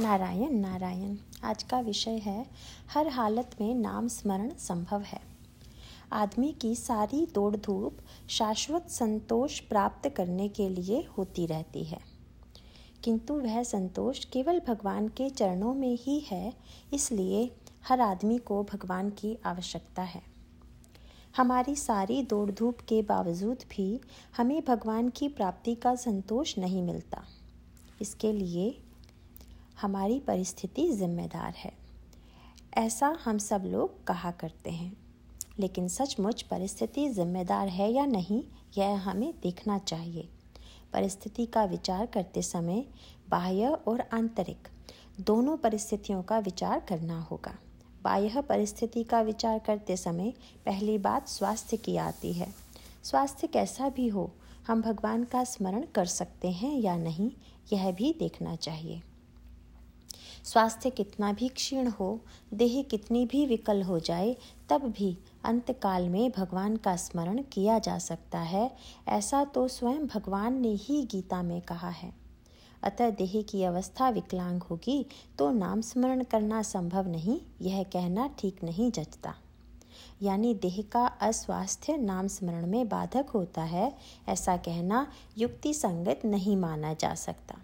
नारायण नारायण, आज का विषय है, हर हालत में नाम स्मरण संभव है। आदमी की सारी दौड़ धूप शाश्वत संतोष प्राप्त करने के लिए होती रहती है। किंतु वह संतोष केवल भगवान के चरणों में ही है, इसलिए हर आदमी को भगवान की आवश्यकता है। हमारी सारी दौड़ धूप के बावजूद भी हमें भगवान की प्राप्ति का संतोष नहीं मिलता। इसके लिए हमारी परिस्थिति जिम्मेदार है। ऐसा हम सब लोग कहा करते हैं। लेकिन सचमुच परिस्थिति जिम्मेदार है या नहीं, यह हमें देखना चाहिए। परिस्थिति का विचार करते समय बाह्य और आंतरिक दोनों परिस्थितियों का विचार करना होगा। बाह्य परिस्थिति का विचार करते समय पहली बात स्वास्थ्य की आती है। स्वास्थ्य कैसा भी हो, हम भगवान का स्मरण कर सकते हैं या नहीं, यह भी देखना चाहिए। स्वास्थ्य कितना भी क्षीण हो, देह कितनी भी विकल हो जाए, तब भी अंतकाल में भगवान का स्मरण किया जा सकता है, ऐसा तो स्वयं भगवान ने ही गीता में कहा है। अतः देह की अवस्था विकलांग होगी तो नाम स्मरण करना संभव नहीं, यह कहना ठीक नहीं जचता। यानी देह का अस्वास्थ्य नाम स्मरण में बाधक होता है, ऐसा कहना युक्ति संगत नहीं माना जा सकता।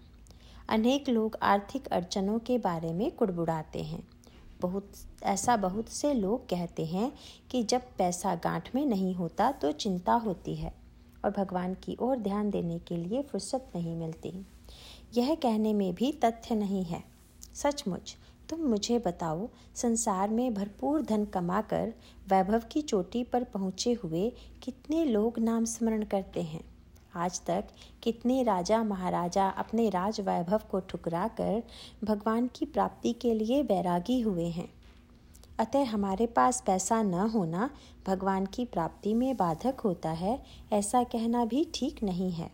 अनेक लोग आर्थिक अड़चनों के बारे में कुड़बुड़ाते हैं। बहुत, ऐसा बहुत से लोग कहते हैं कि जब पैसा गांठ में नहीं होता तो चिंता होती है और भगवान की ओर ध्यान देने के लिए फुर्सत नहीं मिलती। यह कहने में भी तथ्य नहीं है। सचमुच, तुम मुझे बताओ, संसार में भरपूर धन कमाकर वैभव की चोटी पर पहुँचे हुए कितने लोग नाम स्मरण करते हैं? आज तक कितने राजा महाराजा अपने राज वैभव को ठुकरा कर भगवान की प्राप्ति के लिए बैरागी हुए हैं। अतः हमारे पास पैसा न होना भगवान की प्राप्ति में बाधक होता है, ऐसा कहना भी ठीक नहीं है।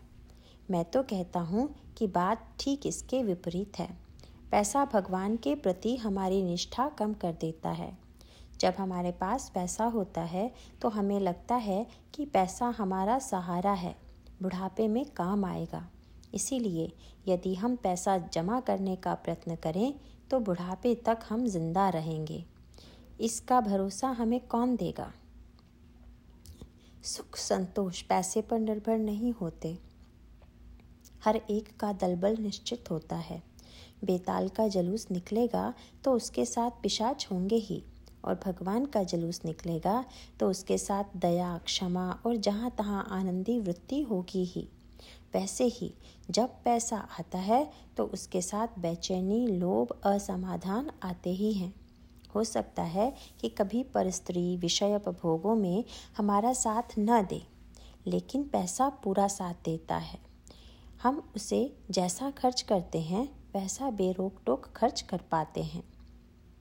मैं तो कहता हूँ कि बात ठीक इसके विपरीत है। पैसा भगवान के प्रति हमारी निष्ठा कम कर देता है। जब हमारे पास पैसा होता है तो हमें लगता है कि पैसा हमारा सहारा है। बुढ़ापे में काम आएगा। इसीलिए यदि हम पैसा जमा करने का प्रयत्न करें तो बुढ़ापे तक हम ज़िंदा रहेंगे। इसका भरोसा हमें कौन देगा? सुख, संतोष, पैसे पर निर्भर नहीं होते। हर एक का दलबल निश्चित होता है। बेताल का जलूस निकलेगा तो उसके साथ पिशाच होंगे ही। और भगवान का जलूस निकलेगा तो उसके साथ दया, क्षमा और जहाँ तहाँ आनंदी वृत्ति होगी ही। वैसे ही जब पैसा आता है तो उसके साथ बेचैनी, लोभ, असमाधान आते ही हैं। हो सकता है कि कभी परस्त्री विषय उपभोगों में हमारा साथ न दे, लेकिन पैसा पूरा साथ देता है। हम उसे जैसा खर्च करते हैं, वैसा बेरोक टोक खर्च कर पाते हैं।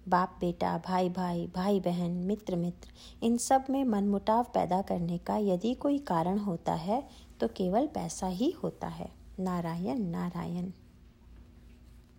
बाप, बेटा, भाई भाई भाई बहन, मित्र मित्र, इन सब में मनमुटाव पैदा करने का यदि कोई कारण होता है तो केवल पैसा ही होता है। नारायण नारायण।